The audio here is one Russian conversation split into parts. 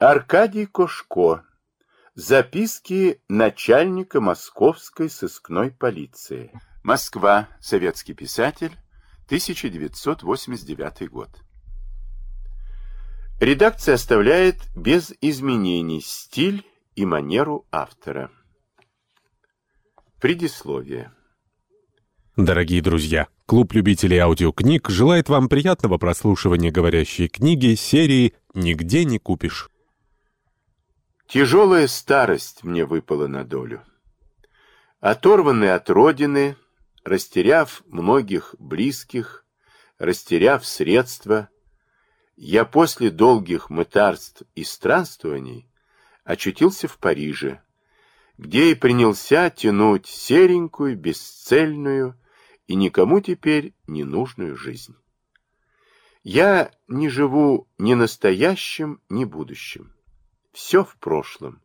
Аркадий Кошко. Записки начальника Московской сыскной полиции. Москва. Советский писатель. 1989 год. Редакция оставляет без изменений стиль и манеру автора. Предисловие. Дорогие друзья, клуб любителей аудиокниг желает вам приятного прослушивания говорящей книги серии «Нигде не купишь». Тяжелая старость мне выпала на долю. Оторванный от родины, растеряв многих близких, растеряв средства, я после долгих мытарств и странствований очутился в Париже, где и принялся тянуть серенькую, бесцельную и никому теперь не нужную жизнь. Я не живу ни настоящим, ни будущим все в прошлом,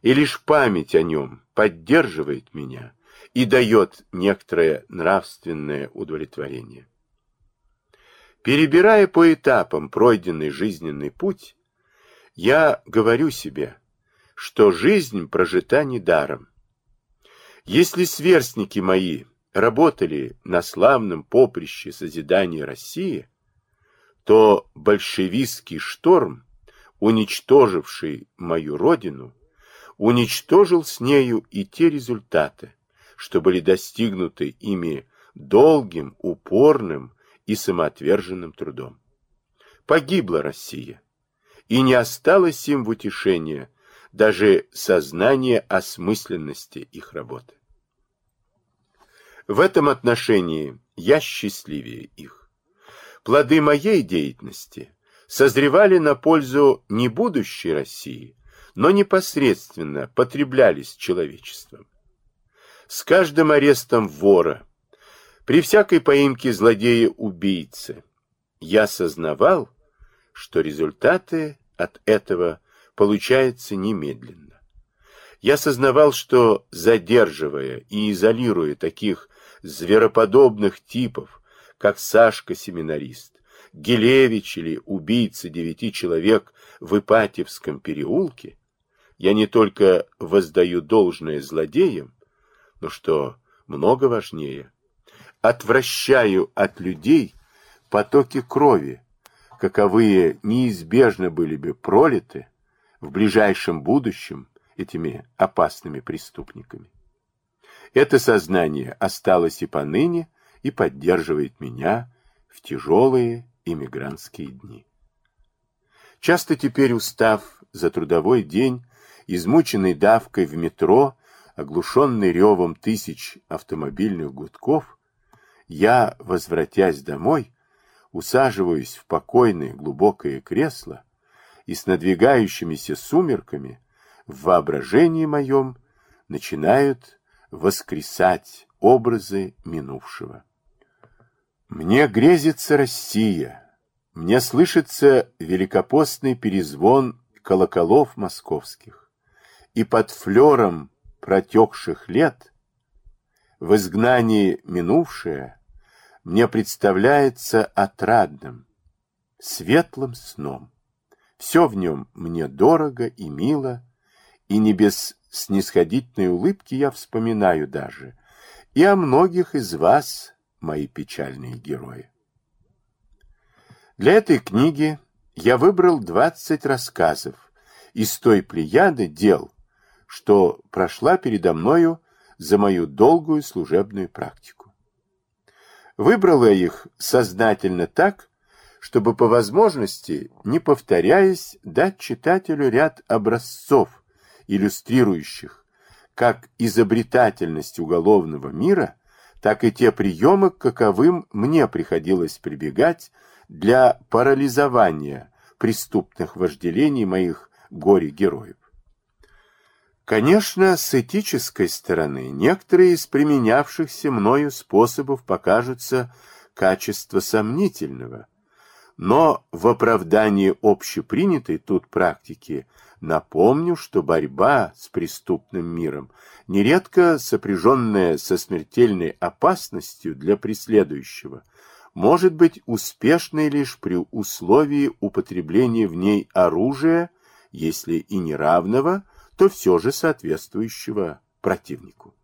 и лишь память о нем поддерживает меня и дает некоторое нравственное удовлетворение. Перебирая по этапам пройденный жизненный путь, я говорю себе, что жизнь прожита недаром. Если сверстники мои работали на славном поприще созидания России, то большевистский шторм уничтоживший мою родину, уничтожил с нею и те результаты, что были достигнуты ими долгим, упорным и самоотверженным трудом. Погибла Россия, и не осталось им в утешение даже сознание осмысленности их работы. В этом отношении я счастливее их. Плоды моей деятельности созревали на пользу не будущей России, но непосредственно потреблялись человечеством. С каждым арестом вора, при всякой поимке злодея-убийцы, я сознавал, что результаты от этого получаются немедленно. Я сознавал, что, задерживая и изолируя таких звероподобных типов, как Сашка-семинарист, Гелевич или убийца девяти человек в Ипатьевском переулке, я не только воздаю должное злодеям, но что много важнее, отвращаю от людей потоки крови, каковые неизбежно были бы пролиты в ближайшем будущем этими опасными преступниками. Это сознание осталось и поныне, и поддерживает меня в тяжелые иммигрантские дни. Часто теперь, устав за трудовой день, измученный давкой в метро, оглушенный ревом тысяч автомобильных гудков, я, возвратясь домой, усаживаюсь в покойное глубокое кресло и с надвигающимися сумерками в воображении моем начинают воскресать образы минувшего. Мне грезится Россия, мне слышится великопостный перезвон колоколов московских, и под флером протекших лет в изгнании минувшее мне представляется отрадным, светлым сном. Все в нем мне дорого и мило, и не без снисходительной улыбки я вспоминаю даже и о многих из вас, мои печальные герои. Для этой книги я выбрал 20 рассказов из той плеяды дел, что прошла передо мною за мою долгую служебную практику. Выбрал я их сознательно так, чтобы по возможности, не повторяясь, дать читателю ряд образцов, иллюстрирующих как изобретательность уголовного мира – так и те приемы, к каковым мне приходилось прибегать для парализования преступных вожделений моих горе-героев. Конечно, с этической стороны некоторые из применявшихся мною способов покажутся качество сомнительного, но в оправдании общепринятой тут практики Напомню, что борьба с преступным миром нередко сопряженная со смертельной опасностью для преследующего, может быть успешной лишь при условии употребления в ней оружия если и не равного, то все же соответствующего противнику.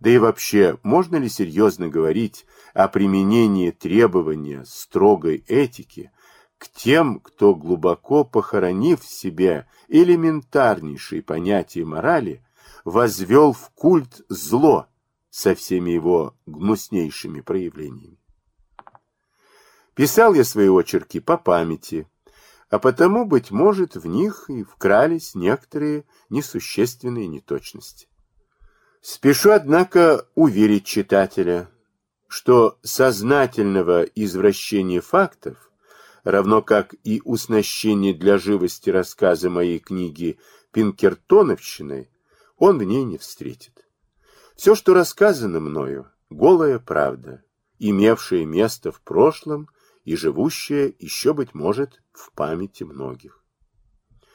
Да и вообще, можно ли серьезно говорить о применении требования строгой этики к тем, кто, глубоко похоронив в себе элементарнейшие понятия морали, возвел в культ зло со всеми его гнуснейшими проявлениями? Писал я свои очерки по памяти, а потому, быть может, в них и вкрались некоторые несущественные неточности. Спешу, однако, уверить читателя, что сознательного извращения фактов, равно как и уснащение для живости рассказа моей книги Пинкертоновщиной, он в ней не встретит. Все, что рассказано мною, голая правда, имевшая место в прошлом и живущая еще, быть может, в памяти многих.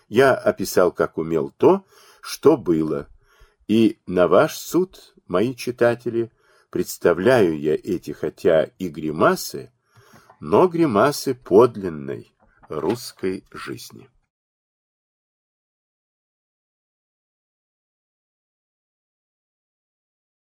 Я описал, как умел то, что было, и на ваш суд, мои читатели, представляю я эти, хотя и гримасы, но гримасы подлинной русской жизни.